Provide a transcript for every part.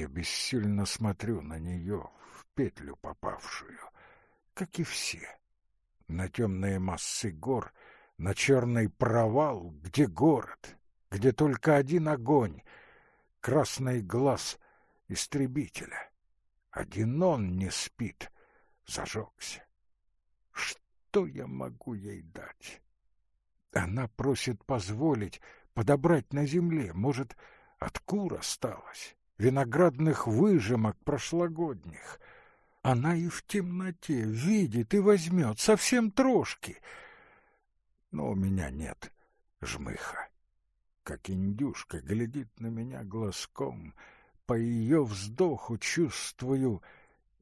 Я бессильно смотрю на нее, в петлю попавшую, как и все, на темные массы гор, на черный провал, где город, где только один огонь, красный глаз истребителя. Один он не спит, зажегся. Что я могу ей дать? Она просит позволить подобрать на земле, может, от кур осталось, виноградных выжимок прошлогодних. Она и в темноте видит и возьмет совсем трошки. Но у меня нет жмыха. Как индюшка глядит на меня глазком, по ее вздоху чувствую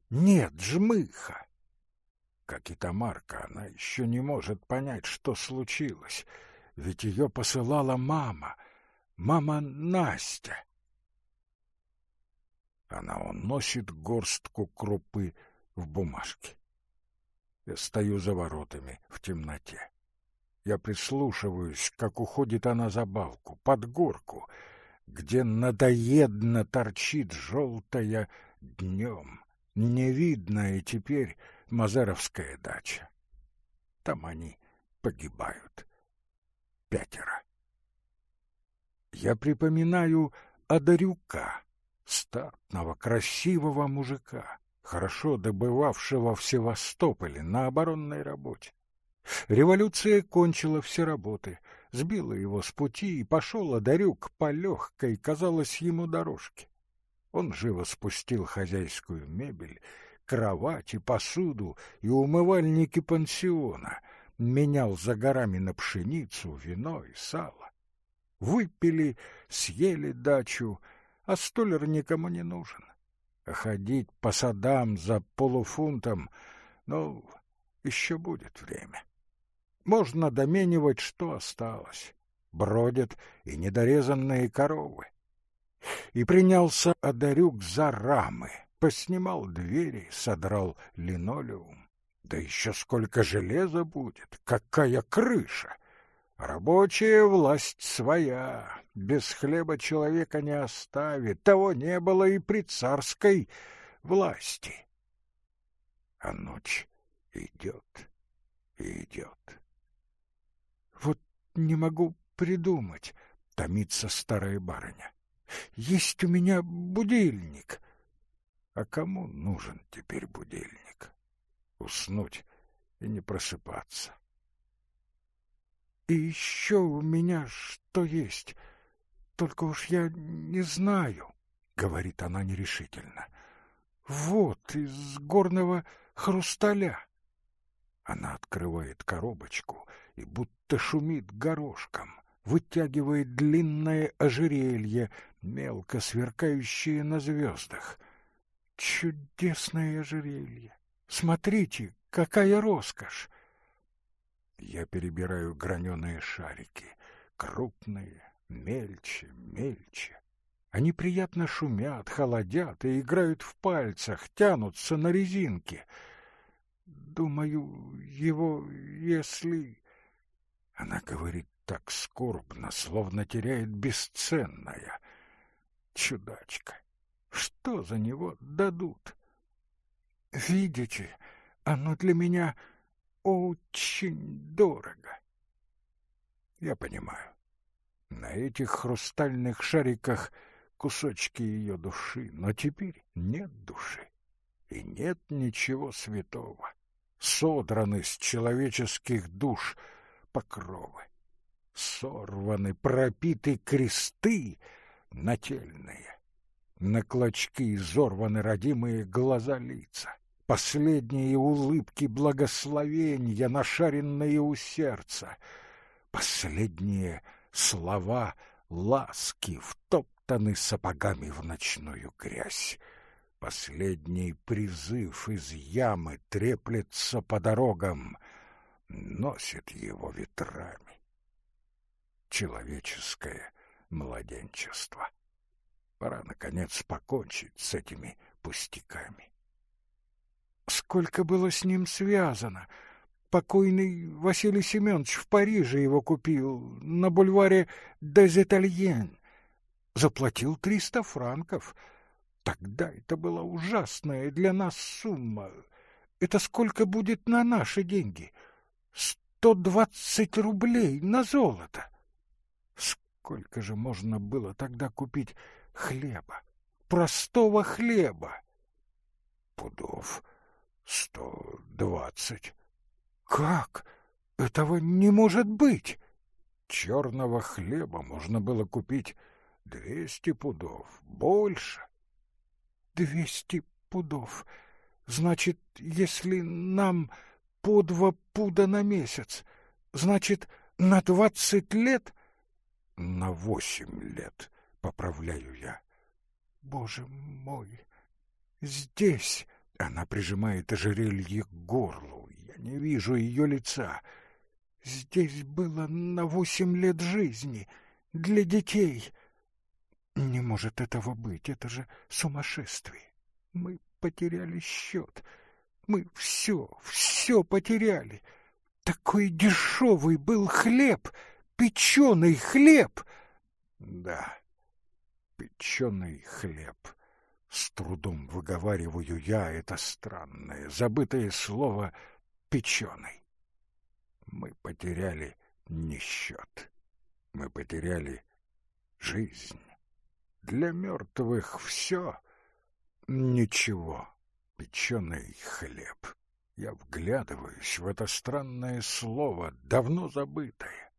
нет жмыха. Как и Тамарка, она еще не может понять, что случилось, ведь ее посылала мама, мама Настя. Она уносит горстку крупы в бумажке. Я стою за воротами в темноте. Я прислушиваюсь, как уходит она за балку, под горку, где надоедно торчит желтая днем, невидная теперь Мазаровская дача. Там они погибают. Пятеро. Я припоминаю Одарюка, статного, красивого мужика, хорошо добывавшего в Севастополе на оборонной работе. Революция кончила все работы, сбила его с пути, и пошел Одарюк по легкой, казалось ему, дорожке. Он живо спустил хозяйскую мебель, кровать и посуду и умывальники пансиона, менял за горами на пшеницу, вино и сало. Выпили, съели дачу, а столер никому не нужен. Ходить по садам за полуфунтом, ну, еще будет время. Можно доменивать, что осталось. Бродят и недорезанные коровы и принялся Одарюк за рамы, поснимал двери, содрал линолеум. Да еще сколько железа будет, какая крыша! Рабочая власть своя, без хлеба человека не оставит, того не было и при царской власти. А ночь идет и идет. Вот не могу придумать, томится старая барыня. Есть у меня будильник. А кому нужен теперь будильник? Уснуть и не просыпаться. И еще у меня что есть, только уж я не знаю, — говорит она нерешительно. Вот, из горного хрусталя. Она открывает коробочку и будто шумит горошком, вытягивает длинное ожерелье, мелко сверкающее на звездах. Чудесное ожерелье! Смотрите, какая роскошь! Я перебираю граненые шарики, крупные, мельче, мельче. Они приятно шумят, холодят и играют в пальцах, тянутся на резинке. Думаю, его, если... Она говорит так скорбно, словно теряет бесценное. Чудачка! Что за него дадут? Видите, оно для меня очень дорого. Я понимаю. На этих хрустальных шариках кусочки ее души, но теперь нет души и нет ничего святого. Содраны с человеческих душ покровы сорваны, пропиты кресты нательные. На клочки изорваны родимые глаза лица, последние улыбки благословения, нашаренные у сердца, последние слова ласки втоптаны сапогами в ночную грязь. Последний призыв из ямы треплется по дорогам, носит его ветрами человеческое младенчество. Пора, наконец, покончить с этими пустяками. Сколько было с ним связано? Покойный Василий Семенович в Париже его купил, на бульваре Дезетальен. Заплатил триста франков. Тогда это была ужасная для нас сумма. Это сколько будет на наши деньги? Сто двадцать рублей на золото. Сколько же можно было тогда купить хлеба? Простого хлеба? Пудов сто двадцать. Как? Этого не может быть! Черного хлеба можно было купить двести пудов, больше. Двести пудов. Значит, если нам по два пуда на месяц, значит, на двадцать лет? На восемь лет, поправляю я. Боже мой, здесь... Она прижимает ожерелье к горлу. Я не вижу ее лица. Здесь было на восемь лет жизни. Для детей. Не может этого быть. Это же сумасшествие. Мы потеряли счет. Мы все, все потеряли. Такой дешевый был хлеб, печеный хлеб. Да, печеный хлеб. С трудом выговариваю я это странное, забытое слово «печеный». Мы потеряли не счет. Мы потеряли жизнь. Для мертвых все ничего. Печеный хлеб. Я вглядываюсь в это странное слово, давно забытое.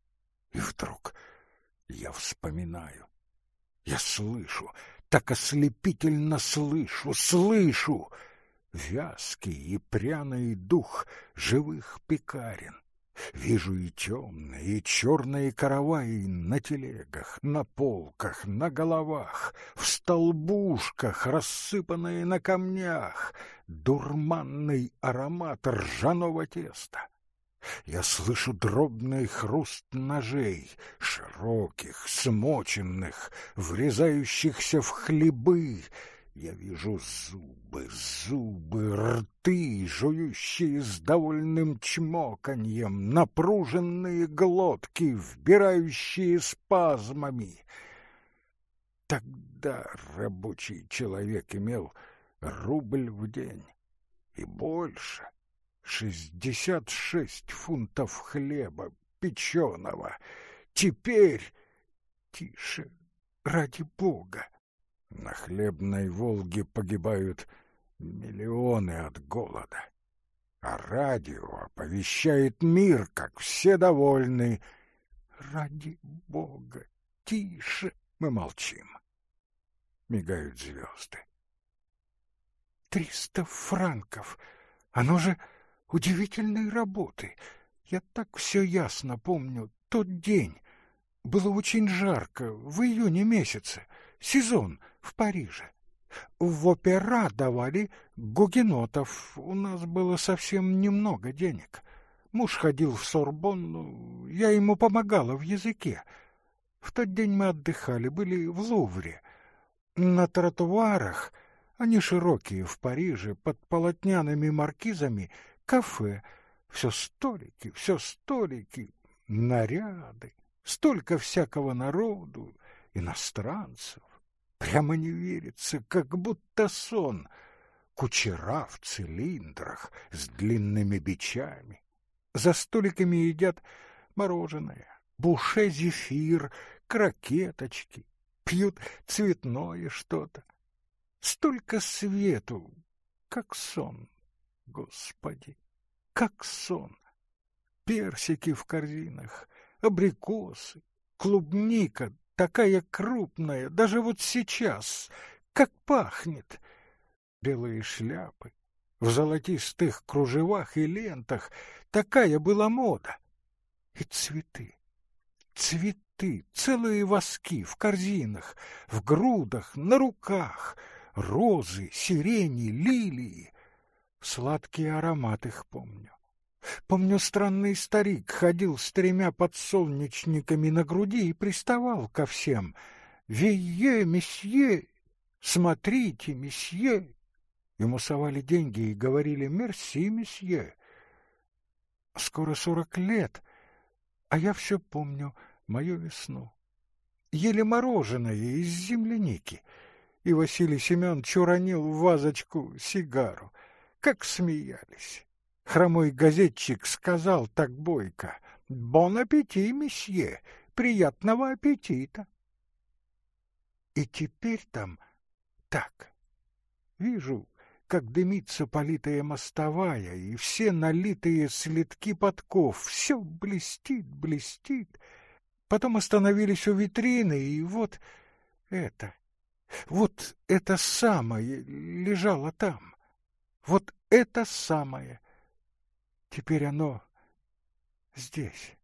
И вдруг я вспоминаю. Я слышу, так ослепительно слышу, слышу вязкий и пряный дух живых пекарен. Вижу и темные, и черные караваи на телегах, на полках, на головах, в столбушках, рассыпанные на камнях, дурманный аромат ржаного теста. Я слышу дробный хруст ножей, широких, смоченных, врезающихся в хлебы. Я вижу зубы, зубы, рты, жующие с довольным чмоканьем, напруженные глотки, вбирающие спазмами. Тогда рабочий человек имел рубль в день и больше — Шестьдесят шесть фунтов хлеба печеного. Теперь... Тише, ради бога. На хлебной Волге погибают миллионы от голода. А радио оповещает мир, как все довольны. Ради бога, тише, мы молчим. Мигают звезды. Триста франков. Оно же удивительной работы. Я так все ясно помню тот день. Было очень жарко, в июне месяце, сезон в Париже. В опера давали гугенотов, у нас было совсем немного денег. Муж ходил в Сорбонну, я ему помогала в языке. В тот день мы отдыхали, были в Лувре. На тротуарах, они широкие в Париже, под полотняными маркизами — кафе. Все столики, все столики, наряды, столько всякого народу, иностранцев. Прямо не верится, как будто сон. Кучера в цилиндрах с длинными бичами. За столиками едят мороженое, буше-зефир, крокеточки, пьют цветное что-то. Столько свету, как сон. Господи, как сон! Персики в корзинах, абрикосы, клубника, такая крупная, даже вот сейчас, как пахнет! Белые шляпы, в золотистых кружевах и лентах, такая была мода. И цветы, цветы, целые воски в корзинах, в грудах, на руках, розы, сирени, лилии. Сладкий аромат их помню. Помню, странный старик ходил с тремя подсолнечниками на груди и приставал ко всем. «Вие, месье! Смотрите, месье!» Ему совали деньги и говорили «Мерси, месье!» Скоро сорок лет, а я все помню мою весну. Ели мороженое из земляники. и Василий Семенович уронил в вазочку сигару. Как смеялись. Хромой газетчик сказал так бойко. «Бон аппетит, месье! Приятного аппетита!» И теперь там так. Вижу, как дымится политая мостовая, и все налитые следки подков, все блестит, блестит. Потом остановились у витрины, и вот это, вот это самое лежало там. Вот это самое. Теперь оно здесь.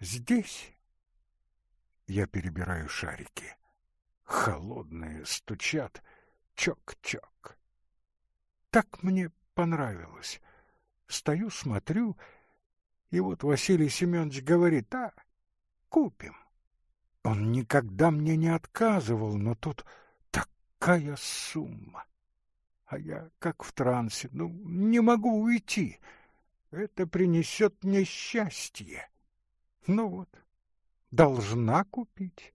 Здесь. Я перебираю шарики. Холодные стучат. Чок-чок. Так мне понравилось. Стою, смотрю, и вот Василий Семенович говорит, а, купим. Он никогда мне не отказывал, но тут такая сумма. А я как в трансе, ну, не могу уйти. Это принесет мне счастье. Ну вот, должна купить.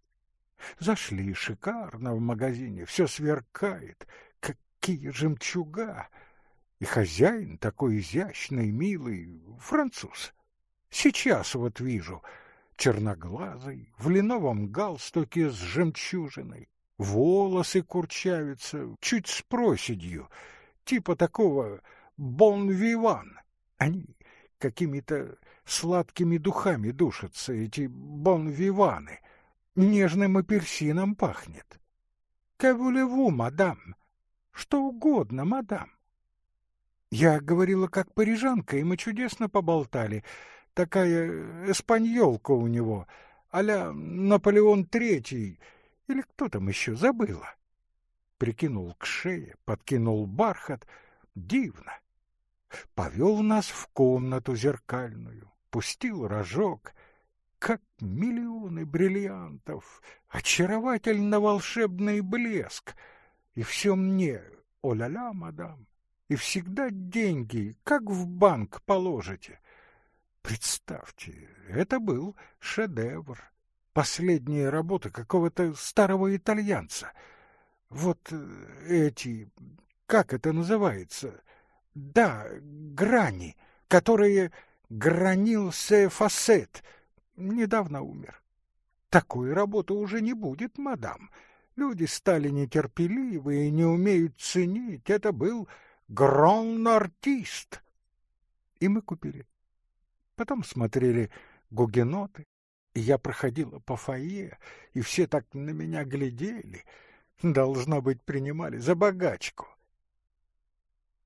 Зашли шикарно в магазине, все сверкает, какие жемчуга. И хозяин такой изящный, милый, француз. Сейчас вот вижу, черноглазый, в линовом галстуке с жемчужиной, волосы курчавятся, чуть с проседью, типа такого бон-виван. Они какими-то сладкими духами душатся, эти бон-виваны. Нежным апельсином пахнет. Кавулеву, мадам. Что угодно, мадам. Я говорила как парижанка, и мы чудесно поболтали. Такая эспаньолка у него, а-ля Наполеон Третий, или кто там еще, забыла. Прикинул к шее, подкинул бархат. Дивно. Повел нас в комнату зеркальную, пустил рожок. Как миллионы бриллиантов, очаровательно волшебный блеск. И все мне, о-ля-ля, мадам, и всегда деньги, как в банк положите. Представьте, это был шедевр. Последняя работа какого-то старого итальянца. Вот э, эти, как это называется? Да, грани, которые гранился фасет. Недавно умер. Такой работы уже не будет, мадам. Люди стали нетерпеливы и не умеют ценить. Это был грон-артист. И мы купили. Потом смотрели гугеноты, я проходила по фойе, и все так на меня глядели. Должно быть, принимали за богачку.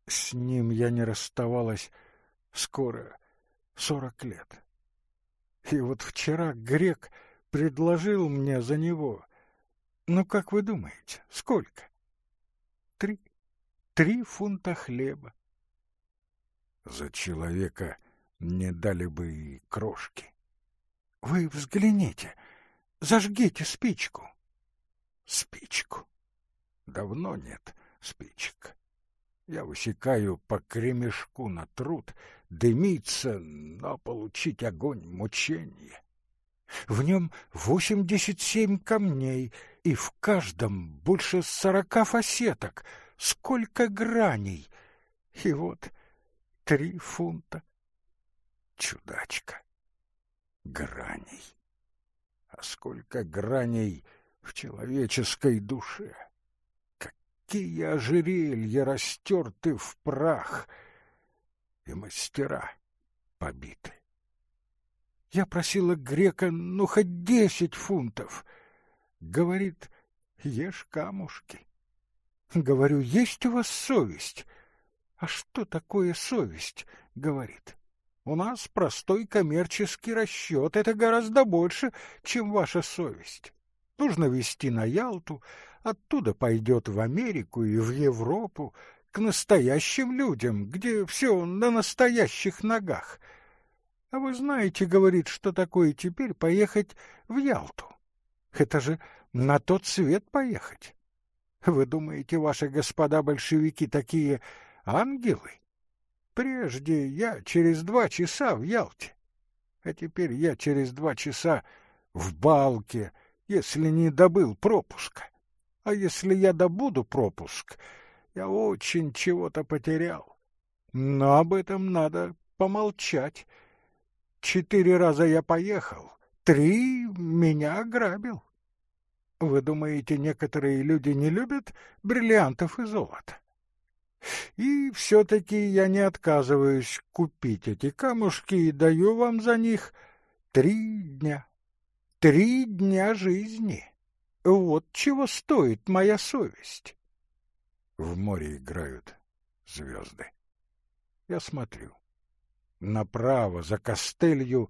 С ним я не расставалась скоро сорок лет. И вот вчера грек предложил мне за него. Ну, как вы думаете, сколько? Три. Три фунта хлеба. За человека не дали бы и крошки. Вы взгляните, зажгите спичку. Спичку. Давно нет спичек. Я высекаю по кремешку на труд, дымится, но получить огонь — мучение. В нем восемьдесят семь камней, и в каждом больше сорока фасеток. Сколько граней! И вот три фунта. Чудачка. Граней. А сколько граней в человеческой душе! какие ожерелья растерты в прах, и мастера побиты. Я просила грека, ну, хоть десять фунтов. Говорит, ешь камушки. Говорю, есть у вас совесть? А что такое совесть? Говорит. У нас простой коммерческий расчет. Это гораздо больше, чем ваша совесть. Нужно везти на Ялту, оттуда пойдет в Америку и в Европу, к настоящим людям, где все на настоящих ногах. А вы знаете, говорит, что такое теперь поехать в Ялту? Это же на тот свет поехать. Вы думаете, ваши господа большевики такие ангелы? Прежде я через два часа в Ялте, а теперь я через два часа в Балке, если не добыл пропуска А если я добуду пропуск, я очень чего-то потерял. Но об этом надо помолчать. Четыре раза я поехал, три меня ограбил. Вы думаете, некоторые люди не любят бриллиантов и золота? И все-таки я не отказываюсь купить эти камушки и даю вам за них три дня. Три дня жизни. Вот чего стоит моя совесть. В море играют звезды. Я смотрю. Направо, за костылью,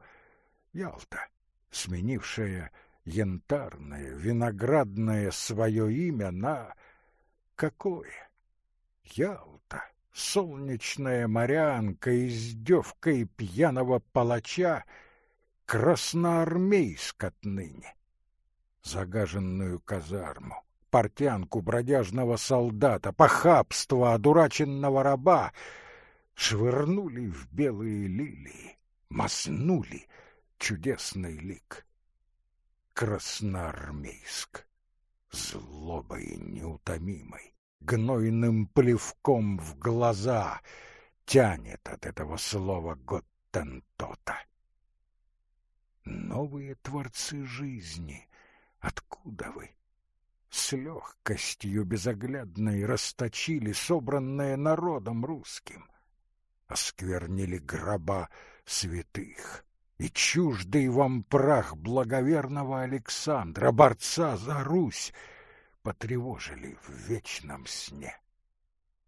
Ялта, сменившая янтарное, виноградное свое имя на... Какое? Ялта, солнечная морянка, издевка пьяного палача, красноармейск отныне. Загаженную казарму, портянку бродяжного солдата, похабство одураченного раба швырнули в белые лилии, маснули чудесный лик. Красноармейск, злобой неутомимой, гнойным плевком в глаза тянет от этого слова Готтентота. Новые творцы жизни, откуда вы? С легкостью безоглядной расточили собранное народом русским, осквернили гроба святых, и чуждый вам прах благоверного Александра, борца за Русь, потревожили в вечном сне.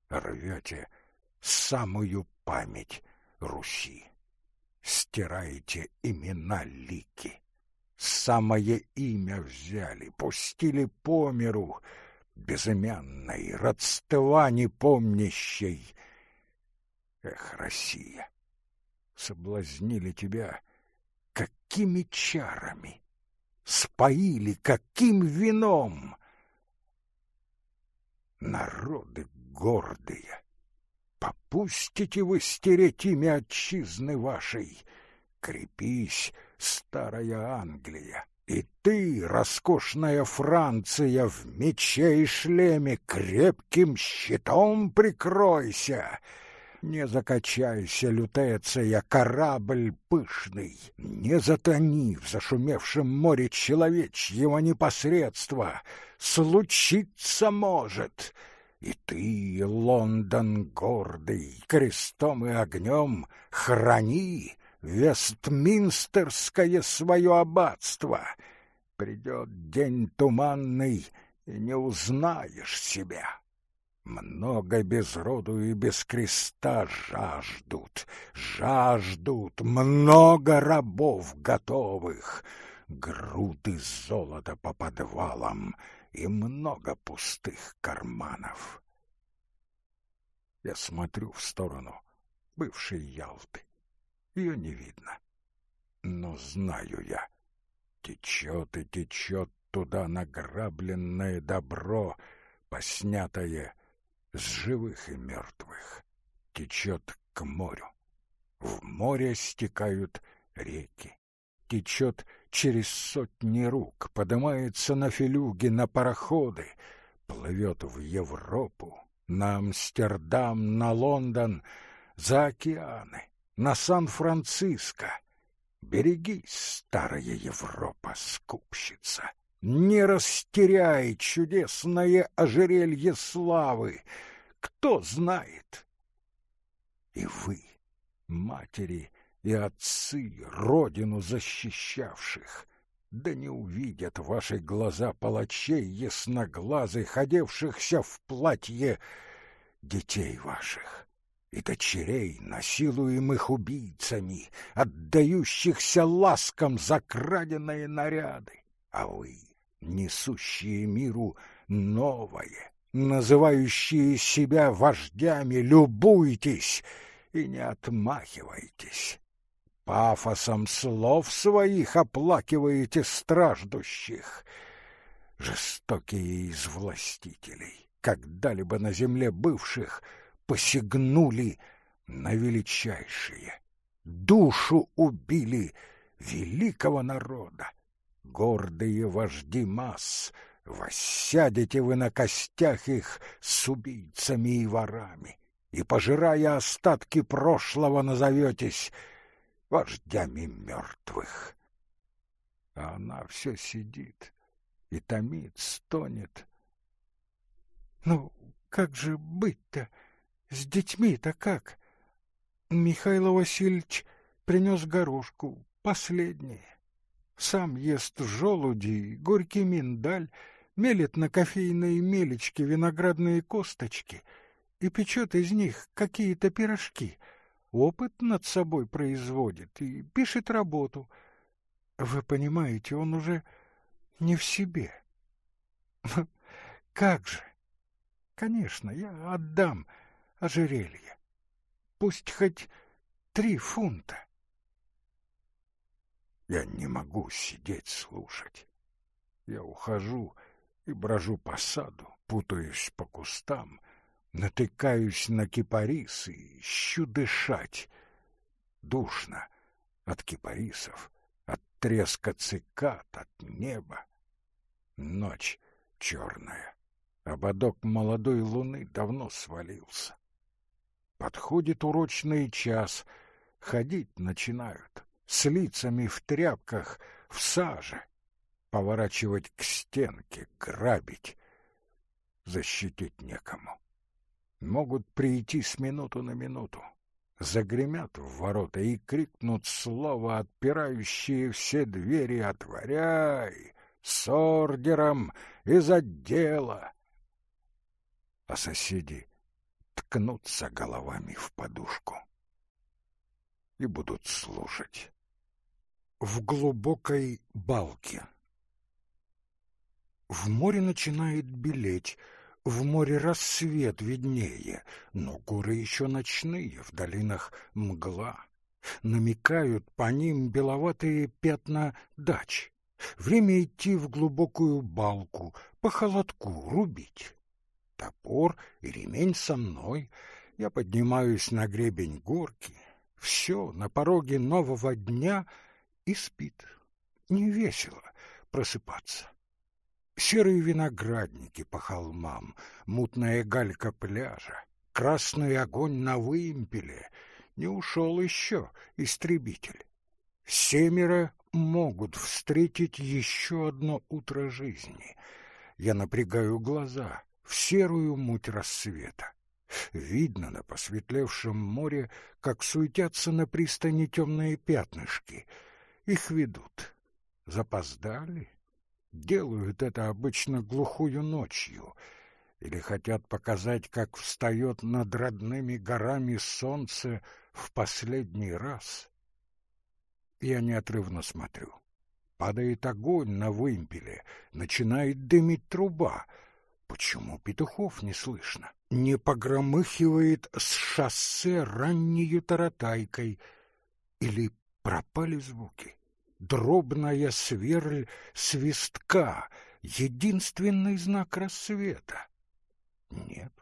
Рвете самую память Руси, стираете имена лики, самое имя взяли, пустили по миру, безымянной, родства непомнящей. Эх, Россия, соблазнили тебя какими чарами, споили каким вином, народы гордые. Попустите вы стереть имя отчизны вашей. Крепись, старая Англия, и ты, роскошная Франция, в мече и шлеме крепким щитом прикройся. Не закачайся, лютеция, корабль пышный, не затони в зашумевшем море человечьего непосредства. Случиться может. И ты, Лондон гордый, крестом и огнем храни Вестминстерское свое аббатство. Придет день туманный, и не узнаешь себя. Много без роду и без креста жаждут, жаждут много рабов готовых, груды золота по подвалам и много пустых карманов. Я смотрю в сторону бывшей Ялты. Ее не видно. Но знаю я, течет и течет туда награбленное добро, поснятое с живых и мертвых, течет к морю. В море стекают реки, течет через сотни рук, поднимается на филюги, на пароходы, плывет в Европу, на Амстердам, на Лондон, за океаны, на Сан-Франциско. Берегись, старая Европа, скупщица! Не растеряй чудесное ожерелье славы. Кто знает? И вы, матери и отцы, родину защищавших, да не увидят ваши глаза палачей ясноглазых, одевшихся в платье детей ваших и дочерей, насилуемых убийцами, отдающихся ласкам за краденые наряды. А вы несущие миру новое, называющие себя вождями, любуйтесь и не отмахивайтесь. Пафосом слов своих оплакиваете страждущих. Жестокие из властителей, когда-либо на земле бывших, посягнули на величайшие, душу убили великого народа Гордые вожди масс Воссядете вы на костях их с убийцами и ворами, и, пожирая остатки прошлого, назоветесь вождями мертвых. А она все сидит и томит, стонет. Ну, как же быть-то? С детьми-то как? Михаил Васильевич принес горошку, последнее. Сам ест желуди, горький миндаль, мелет на кофейной мелечке виноградные косточки и печет из них какие-то пирожки. Опыт над собой производит и пишет работу. Вы понимаете, он уже не в себе. Как же? Конечно, я отдам ожерелье. Пусть хоть три фунта. Я не могу сидеть слушать. Я ухожу и брожу по саду, путаюсь по кустам, натыкаюсь на кипарисы и ищу дышать. Душно от кипарисов, от треска цикад, от неба. Ночь черная. Ободок молодой луны давно свалился. Подходит урочный час, ходить начинают, с лицами в тряпках, в саже, поворачивать к стенке, грабить. Защитить некому. Могут прийти с минуту на минуту, загремят в ворота и крикнут слово, отпирающее все двери «Отворяй!» с ордером из отдела а соседи ткнутся головами в подушку и будут слушать. В глубокой балке. В море начинает белеть, в море рассвет виднее, но горы еще ночные, в долинах мгла. Намекают по ним беловатые пятна дач. Время идти в глубокую балку, по холодку рубить топор и ремень со мной. Я поднимаюсь на гребень горки. Все на пороге нового дня и спит. Не весело просыпаться. Серые виноградники по холмам, мутная галька пляжа, красный огонь на вымпеле. Не ушел еще истребитель. Семеро могут встретить еще одно утро жизни. Я напрягаю глаза в серую муть рассвета. Видно на посветлевшем море, как суетятся на пристани темные пятнышки. Их ведут. Запоздали? Делают это обычно глухую ночью. Или хотят показать, как встает над родными горами солнце в последний раз. Я неотрывно смотрю. Падает огонь на вымпеле, начинает дымить труба — Почему петухов не слышно? Не погромыхивает с шоссе раннею таратайкой? Или пропали звуки? Дробная сверль свистка — единственный знак рассвета. Нет,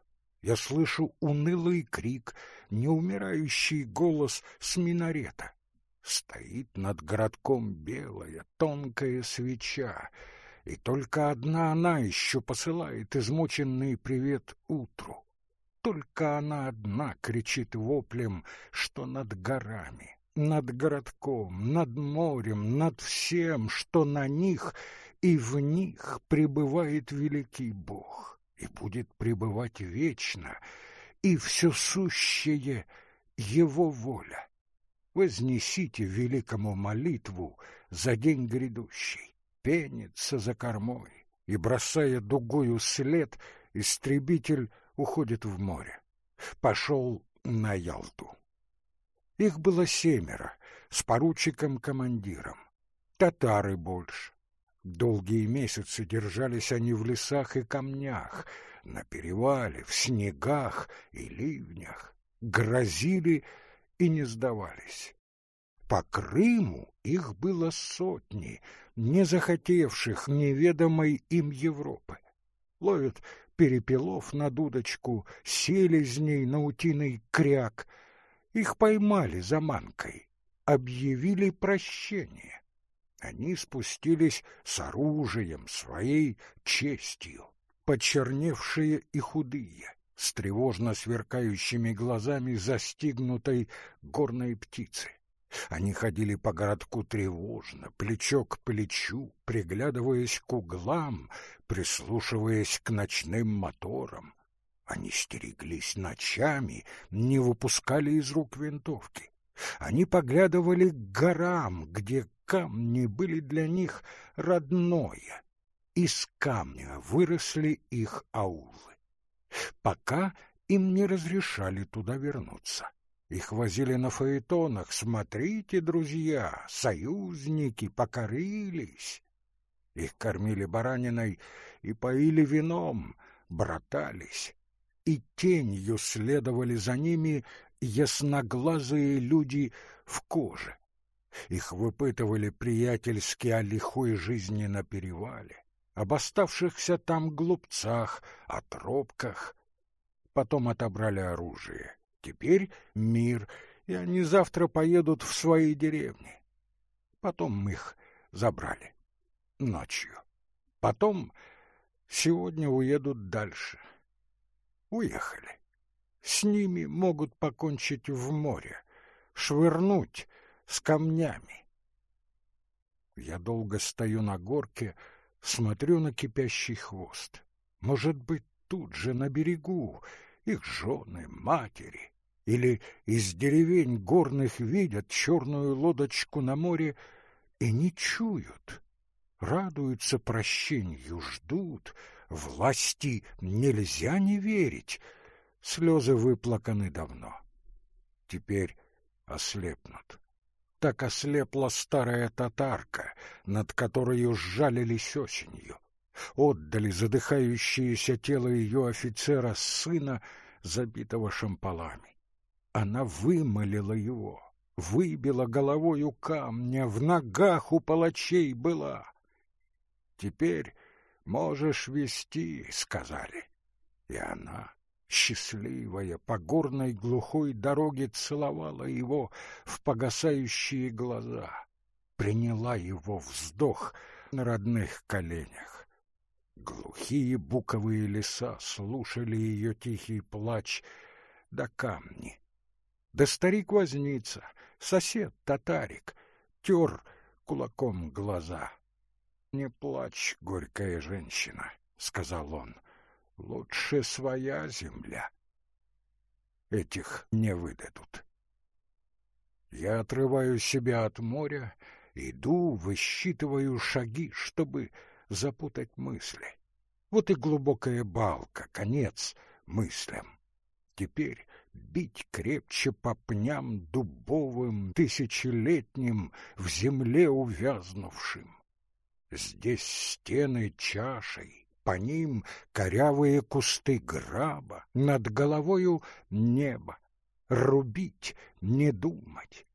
я слышу унылый крик, неумирающий голос с минарета. Стоит над городком белая тонкая свеча — и только одна она еще посылает измученный привет утру. Только она одна кричит воплем, что над горами, над городком, над морем, над всем, что на них и в них пребывает великий Бог и будет пребывать вечно, и все сущее Его воля. Вознесите великому молитву за день грядущий пенится за кормой, и, бросая дугою след, истребитель уходит в море. Пошел на Ялту. Их было семеро, с поручиком-командиром. Татары больше. Долгие месяцы держались они в лесах и камнях, на перевале, в снегах и ливнях, грозили и не сдавались. По Крыму их было сотни, не захотевших неведомой им Европы. Ловят перепелов на дудочку, селезней на утиный кряк. Их поймали за манкой, объявили прощение. Они спустились с оружием, своей честью, почерневшие и худые, с тревожно сверкающими глазами застигнутой горной птицы. Они ходили по городку тревожно, плечо к плечу, приглядываясь к углам, прислушиваясь к ночным моторам. Они стереглись ночами, не выпускали из рук винтовки. Они поглядывали к горам, где камни были для них родное. Из камня выросли их аулы. Пока им не разрешали туда вернуться. Их возили на фаэтонах. Смотрите, друзья, союзники покорились. Их кормили бараниной и поили вином, братались. И тенью следовали за ними ясноглазые люди в коже. Их выпытывали приятельски о лихой жизни на перевале, об оставшихся там глупцах, о тропках. Потом отобрали оружие. Теперь мир, и они завтра поедут в свои деревни. Потом мы их забрали. Ночью. Потом сегодня уедут дальше. Уехали. С ними могут покончить в море, швырнуть с камнями. Я долго стою на горке, смотрю на кипящий хвост. Может быть, тут же на берегу их жены, матери, или из деревень горных видят черную лодочку на море и не чуют, радуются прощению, ждут, власти нельзя не верить, слезы выплаканы давно. Теперь ослепнут. Так ослепла старая татарка, над которой сжалились осенью отдали задыхающееся тело ее офицера сына, забитого шампалами. Она вымолила его, выбила головою камня, в ногах у палачей была. «Теперь можешь вести», — сказали. И она, счастливая, по горной глухой дороге целовала его в погасающие глаза, приняла его вздох на родных коленях. Глухие буковые леса слушали ее тихий плач, да камни. Да старик-возница, сосед татарик, тер кулаком глаза. — Не плачь, горькая женщина, — сказал он, — лучше своя земля. Этих не выдадут. Я отрываю себя от моря, иду, высчитываю шаги, чтобы запутать мысли. Вот и глубокая балка, конец мыслям. Теперь бить крепче по пням дубовым, тысячелетним, в земле увязнувшим. Здесь стены чашей, по ним корявые кусты граба, над головою небо. Рубить, не думать,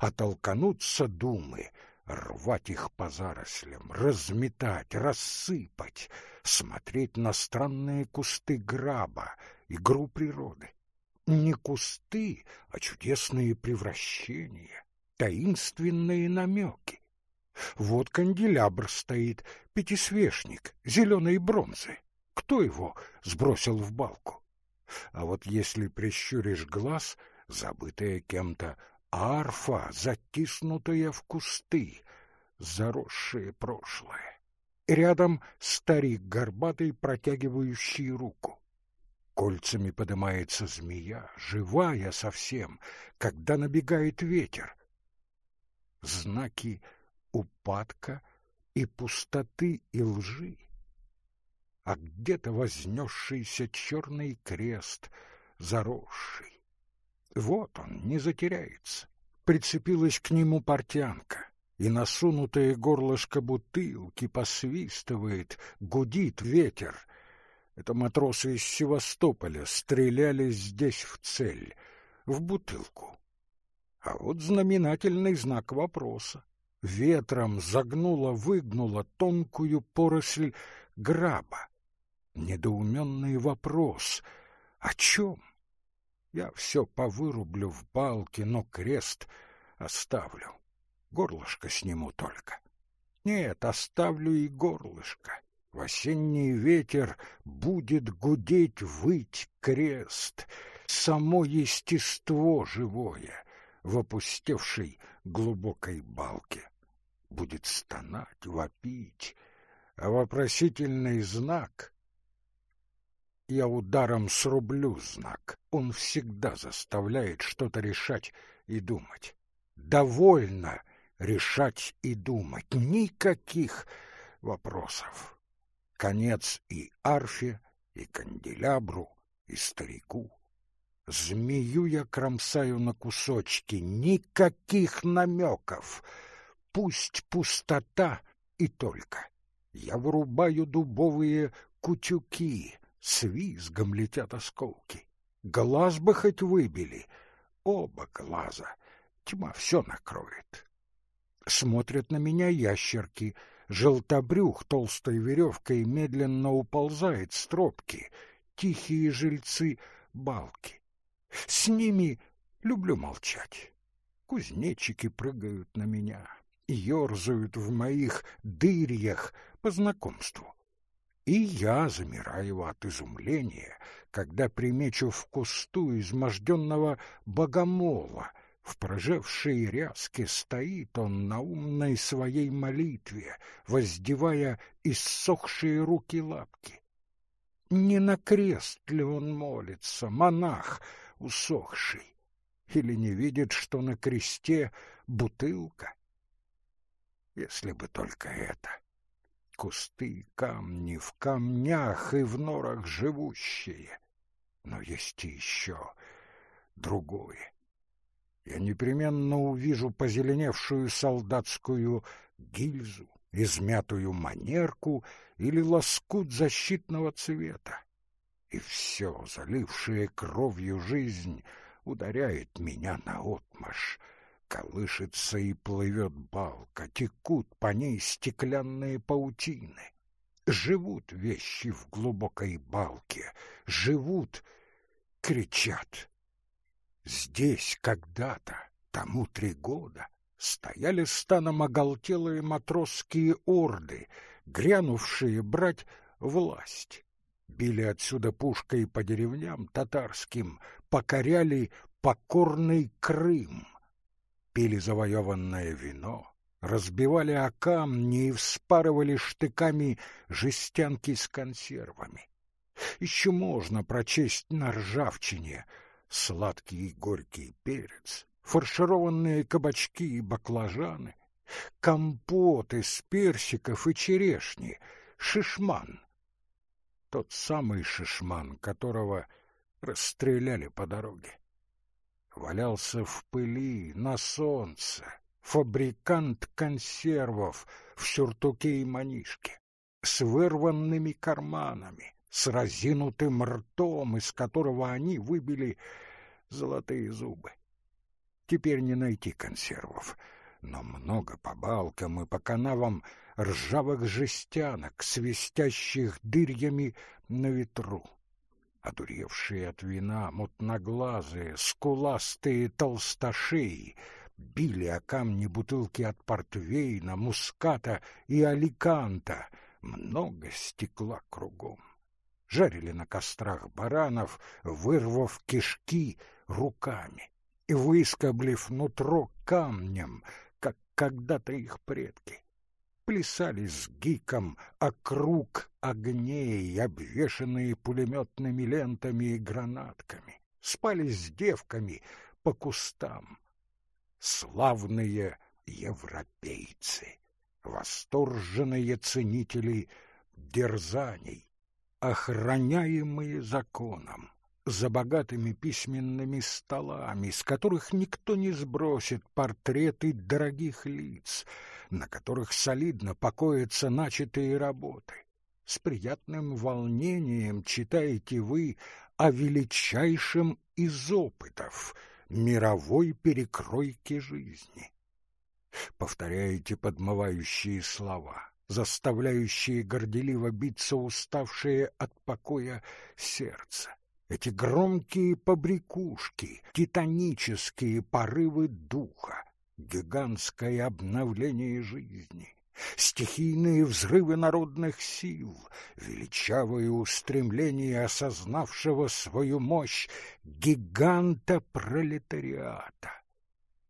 а толкнуться думы, рвать их по зарослям, разметать, рассыпать, смотреть на странные кусты граба, игру природы. Не кусты, а чудесные превращения, таинственные намеки. Вот канделябр стоит, пятисвешник, зеленой бронзы. Кто его сбросил в балку? А вот если прищуришь глаз, забытая кем-то арфа, затиснутая в кусты, заросшее прошлое. Рядом старик горбатый, протягивающий руку. Кольцами поднимается змея, живая совсем, когда набегает ветер. Знаки упадка и пустоты и лжи. А где-то вознесшийся черный крест, заросший. Вот он, не затеряется. Прицепилась к нему портянка, и насунутое горлышко бутылки посвистывает, гудит ветер. Это матросы из Севастополя стреляли здесь в цель, в бутылку. А вот знаменательный знак вопроса. Ветром загнула-выгнула тонкую поросль граба. Недоуменный вопрос. О чем? Я все повырублю в балке, но крест оставлю. Горлышко сниму только. Нет, оставлю и горлышко. В осенний ветер будет гудеть, выть крест, само естество живое в опустевшей глубокой балке. Будет стонать, вопить, а вопросительный знак я ударом срублю знак. Он всегда заставляет что-то решать и думать. Довольно решать и думать. Никаких вопросов. Конец и арфе, и канделябру, и старику. Змею я кромсаю на кусочки, никаких намеков. Пусть пустота и только. Я вырубаю дубовые кутюки, с визгом летят осколки. Глаз бы хоть выбили, оба глаза. Тьма все накроет. Смотрят на меня ящерки. Желтобрюх толстой веревкой медленно уползает с тропки. Тихие жильцы балки. С ними люблю молчать. Кузнечики прыгают на меня, ерзают в моих дырьях по знакомству. И я замираю от изумления, когда примечу в кусту изможденного богомола. В прожевшей ряске стоит он на умной своей молитве, воздевая иссохшие руки-лапки. Не на крест ли он молится, монах усохший? Или не видит, что на кресте бутылка? Если бы только это! Кусты, камни, в камнях и в норах живущие. Но есть и еще другое. Я непременно увижу позеленевшую солдатскую гильзу, измятую манерку или лоскут защитного цвета. И все, залившее кровью жизнь, ударяет меня наотмашь. Колышется и плывет балка, текут по ней стеклянные паутины. Живут вещи в глубокой балке, живут, кричат. Здесь когда-то, тому три года, стояли станом оголтелые матросские орды, грянувшие брать власть. Били отсюда пушкой по деревням татарским, покоряли покорный Крым. Пили завоеванное вино, разбивали о камни и вспарывали штыками жестянки с консервами. Еще можно прочесть на ржавчине — сладкий и горький перец, фаршированные кабачки и баклажаны, компот из персиков и черешни, шишман. Тот самый шишман, которого расстреляли по дороге. Валялся в пыли, на солнце, фабрикант консервов в сюртуке и манишке, с вырванными карманами, с разинутым ртом, из которого они выбили золотые зубы. Теперь не найти консервов, но много по балкам и по канавам ржавых жестянок, свистящих дырьями на ветру. Одуревшие от вина, мутноглазые, скуластые толстошеи били о камни бутылки от портвейна, муската и аликанта. Много стекла кругом жарили на кострах баранов, вырвав кишки руками и выскоблив нутро камнем, как когда-то их предки. Плясали с гиком округ огней, обвешанные пулеметными лентами и гранатками. Спали с девками по кустам. Славные европейцы, восторженные ценители дерзаний, охраняемые законом, за богатыми письменными столами, с которых никто не сбросит портреты дорогих лиц, на которых солидно покоятся начатые работы. С приятным волнением читаете вы о величайшем из опытов мировой перекройки жизни. Повторяете подмывающие слова заставляющие горделиво биться уставшее от покоя сердце. Эти громкие побрякушки, титанические порывы духа, гигантское обновление жизни, стихийные взрывы народных сил, величавые устремления осознавшего свою мощь гиганта пролетариата,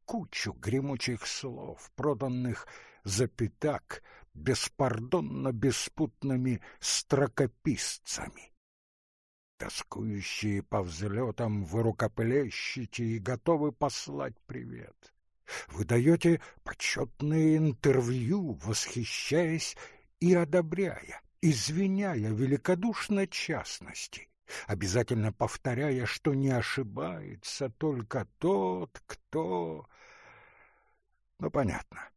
кучу гремучих слов, проданных за пятак беспардонно беспутными строкописцами. Тоскующие по взлетам вы рукоплещете и готовы послать привет. Вы даете почетные интервью, восхищаясь и одобряя, извиняя великодушно частности, обязательно повторяя, что не ошибается только тот, кто... Ну, понятно.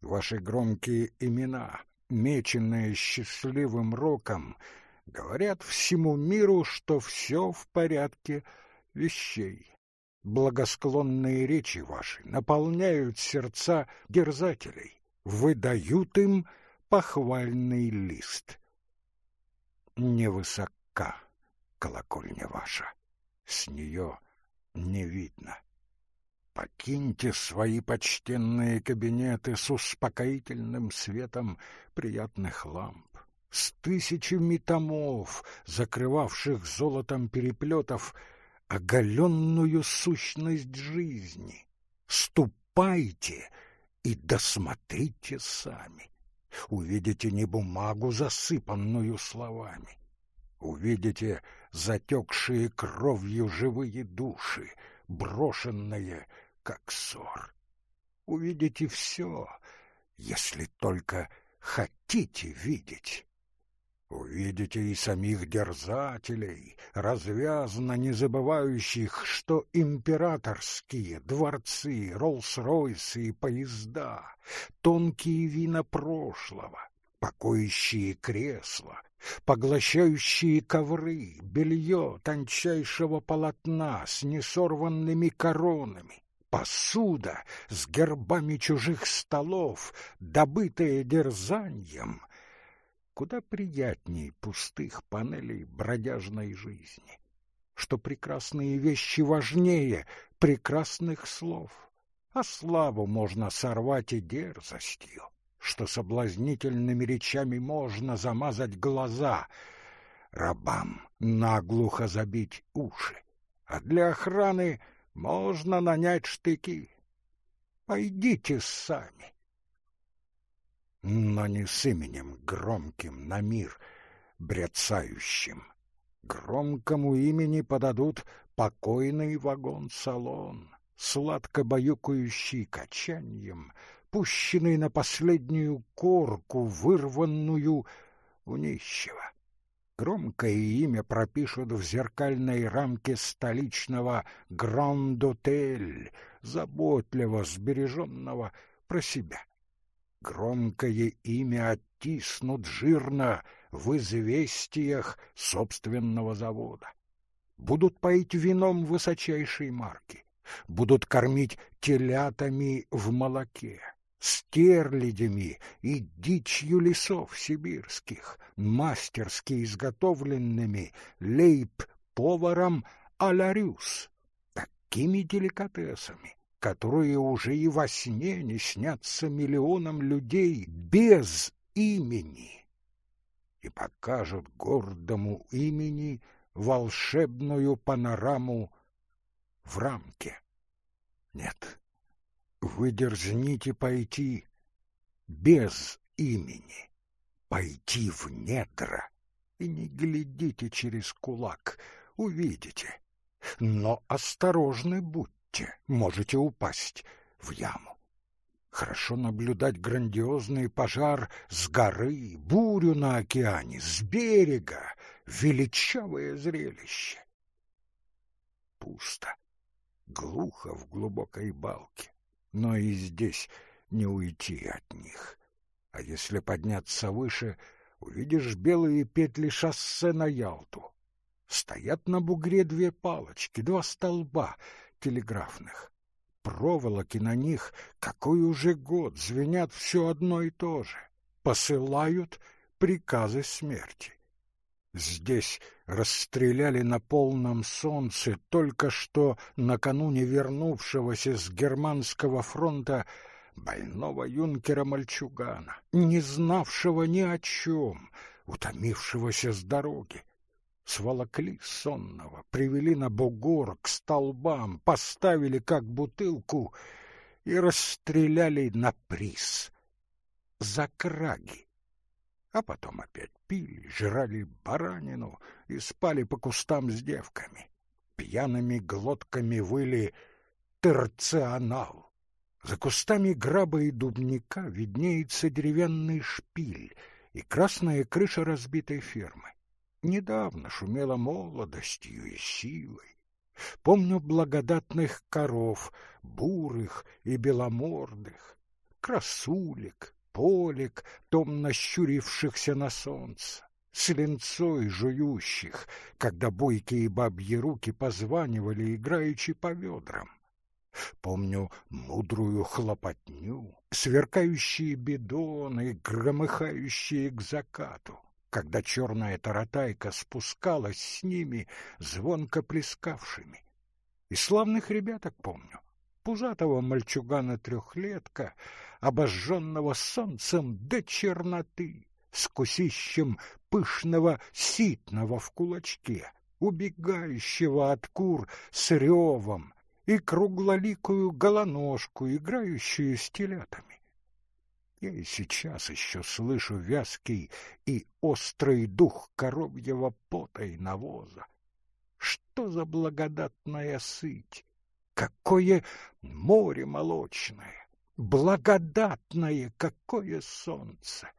Ваши громкие имена, меченные счастливым роком, говорят всему миру, что все в порядке вещей благосклонные речи ваши наполняют сердца дерзателей, выдают им похвальный лист. Невысока колокольня ваша, с нее не видно. Покиньте свои почтенные кабинеты с успокоительным светом приятных ламп, с тысячами томов, закрывавших золотом переплетов, оголенную сущность жизни. Ступайте и досмотрите сами. Увидите не бумагу, засыпанную словами. Увидите затекшие кровью живые души, брошенные, как ссор. Увидите все, если только хотите видеть. Увидите и самих дерзателей, развязно не забывающих, что императорские дворцы, Роллс-Ройсы и поезда, тонкие вина прошлого, покоящие кресла, поглощающие ковры, белье тончайшего полотна с несорванными коронами, посуда с гербами чужих столов, добытая дерзанием, куда приятней пустых панелей бродяжной жизни, что прекрасные вещи важнее прекрасных слов, а славу можно сорвать и дерзостью, что соблазнительными речами можно замазать глаза, рабам наглухо забить уши, а для охраны можно нанять штыки. Пойдите сами но не с именем громким на мир брецающим. Громкому имени подадут покойный вагон-салон, сладко баюкающий качаньем, пущенный на последнюю корку, вырванную у нищего. Громкое имя пропишут в зеркальной рамке столичного Гранд-Отель, заботливо сбереженного про себя громкое имя оттиснут жирно в известиях собственного завода. Будут поить вином высочайшей марки, будут кормить телятами в молоке, стерлядями и дичью лесов сибирских, мастерски изготовленными лейб-поваром аларюс, такими деликатесами, которые уже и во сне не снятся миллионам людей без имени, и покажут гордому имени волшебную панораму в рамке. Нет, вы дерзните пойти без имени, пойти в недра, и не глядите через кулак, увидите. Но осторожны будьте будьте, можете упасть в яму. Хорошо наблюдать грандиозный пожар с горы, бурю на океане, с берега, величавое зрелище. Пусто, глухо в глубокой балке, но и здесь не уйти от них. А если подняться выше, увидишь белые петли шоссе на Ялту. Стоят на бугре две палочки, два столба, телеграфных. Проволоки на них, какой уже год, звенят все одно и то же. Посылают приказы смерти. Здесь расстреляли на полном солнце только что накануне вернувшегося с германского фронта больного юнкера-мальчугана, не знавшего ни о чем, утомившегося с дороги. Сволокли сонного, привели на бугор к столбам, поставили как бутылку и расстреляли на приз. За краги. А потом опять пили, жрали баранину и спали по кустам с девками. Пьяными глотками выли терционал. За кустами граба и дубника виднеется деревянный шпиль и красная крыша разбитой фермы. Недавно шумела молодостью и силой. Помню благодатных коров, бурых и беломордых, красулек, полек, томно щурившихся на солнце, с линцой жующих, когда бойкие бабьи руки позванивали, играючи по ведрам. Помню мудрую хлопотню, сверкающие бидоны, громыхающие к закату, когда черная таратайка спускалась с ними, звонко плескавшими. И славных ребяток помню. Пузатого мальчугана-трехлетка, обожженного солнцем до черноты, с кусищем пышного ситного в кулачке, убегающего от кур с ревом, и круглоликую голоножку, играющую с телятами. Я и сейчас еще слышу вязкий и острый дух коровьего пота и навоза. Что за благодатная сыть! Какое море молочное! Благодатное какое солнце!